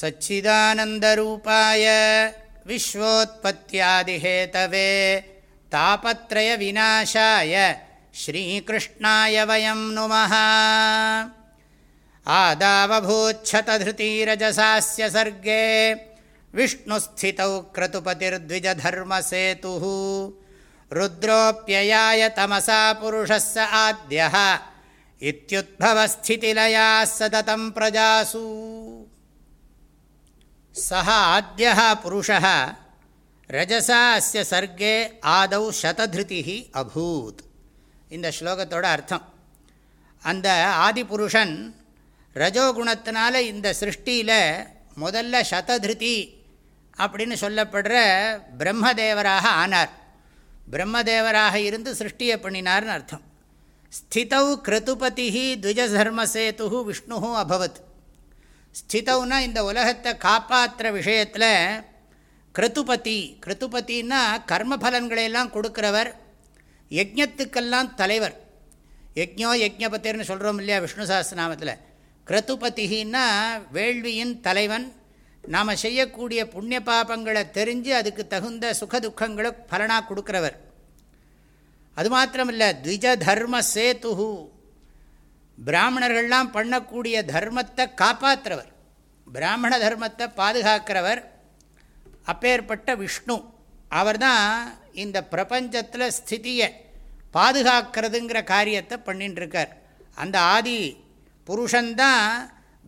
सच्चिदानन्दरूपाय विश्वोत्पत्त्यादिहेतवे तापत्रयविनाशाय श्रीकृष्णाय वयं नुमः। आदावभूच्छतधृतीरजसास्य सर्गे विष्णुस्थितौ क्रतुपतिर्द्विजधर्मसेतुः। रुद्रोऽप्ययाय तमसा पुरुषः स आद्यः। इत्युद्भवस्थितिलयाः सततं प्रजासु சக ஆத்தியா புருஷா ரஜசா அஸ்ய சர்க்கே ஆதௌ சததிருதி அபூத். இந்த ஸ்லோகத்தோட அர்த்தம். அந்த ஆதிபுருஷன் ரஜோகுணத்தினால இந்த சிருஷ்டியில் முதல்ல சததிருதி அப்படின்னு சொல்லப்படுற பிரம்மதேவராக ஆனார். பிரம்மதேவராக இருந்து சிருஷ்டியை பண்ணினார்னு அர்த்தம். ஸ்திதௌ கிருத்துபதி த்விஜதர்மசேது விஷ்ணு அபவத். ஸ்திதவுனா இந்த உலகத்தை காப்பாற்றுற விஷயத்தில் கிருத்துபதி கிருத்துபத்தின்னா கர்மபலன்களையெல்லாம் கொடுக்குறவர் யஜ்ஞத்துக்கெல்லாம் தலைவர். யஜ்யோ யஜ்யபத்திர்னு சொல்கிறோம் இல்லையா விஷ்ணு சாஸ்திரநாமத்தில். கிருத்துபதினா வேள்வியின் தலைவன். நாம் செய்யக்கூடிய புண்ணிய பாபங்களை தெரிஞ்சு அதுக்கு தகுந்த சுக துக்கங்களை பலனாக கொடுக்குறவர். அது மாத்திரமில்லை த்விஜ தர்ம சேத்து பிராமணர்கள்லாம் பண்ணக்கூடிய தர்மத்தை காப்பாற்றுறவர் பிராமண தர்மத்தை பாதுகாக்கிறவர் அப்பேற்பட்ட விஷ்ணு. அவர் தான் இந்த பிரபஞ்சத்தில் ஸ்திதியை பாதுகாக்கிறதுங்கிற காரியத்தை பண்ணிட்டுருக்கார் அந்த ஆதி புருஷன்தான்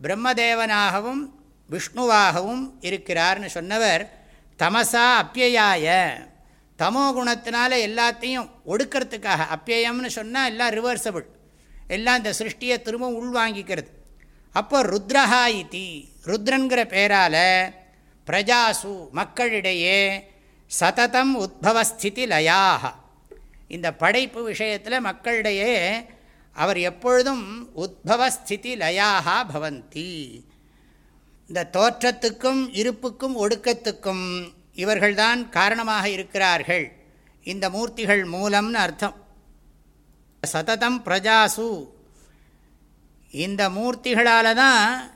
பிரம்மதேவனாகவும் விஷ்ணுவாகவும் இருக்கிறார்னு சொன்னவர் தமசா அப்பியாய தமோ குணத்தினால எல்லாத்தையும் ஒடுக்கிறதுக்காக அப்பியம்னு சொன்னால் எல்லாம் ரிவர்சபிள் எல்லாம் இந்த சிருஷ்டியை திரும்ப உள்வாங்கிக்கிறது. அப்போ ருத்ரஹா இத்தி ருத்ரங்கிற பேரால் பிரஜாசு மக்களிடையே சததம் உத்பவஸ்திதி லயாக இந்த படைப்பு விஷயத்தில் மக்களிடையே அவர் எப்பொழுதும் உத்பவஸ்திதி லயாக பவந்தி. இந்த தோற்றத்துக்கும் இருப்புக்கும் ஒடுக்கத்துக்கும் இவர்கள்தான் காரணமாக இருக்கிறார்கள். இந்த மூர்த்திகள் மூலம்னு அர்த்தம். சததம் பிரஜாசு இந்த மூர்த்திகளால் தான்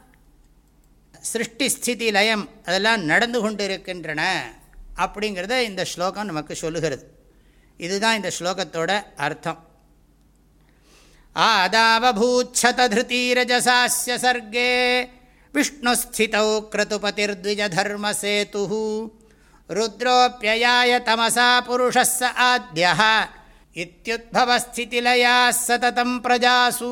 சிருஷ்டி ஸ்திதி லயம் அதெல்லாம் நடந்து கொண்டு இருக்கின்றன அப்படிங்கிறத இந்த ஸ்லோகம் நமக்கு சொல்லுகிறது. இதுதான் இந்த ஸ்லோகத்தோட அர்த்தம். ஆதாவபூச்சதீரஜசாஸ்ய சர்க்கே விஷ்ணுஸ்திதௌ கிரதுபதிர்த்விஜதர்மசேது ருத்ரோப்பியாய தமசா புருஷஸ் ஆத்ய இத்தியுத்பவஸ்திதிலயா சததம் பிரஜாசூ